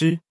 之。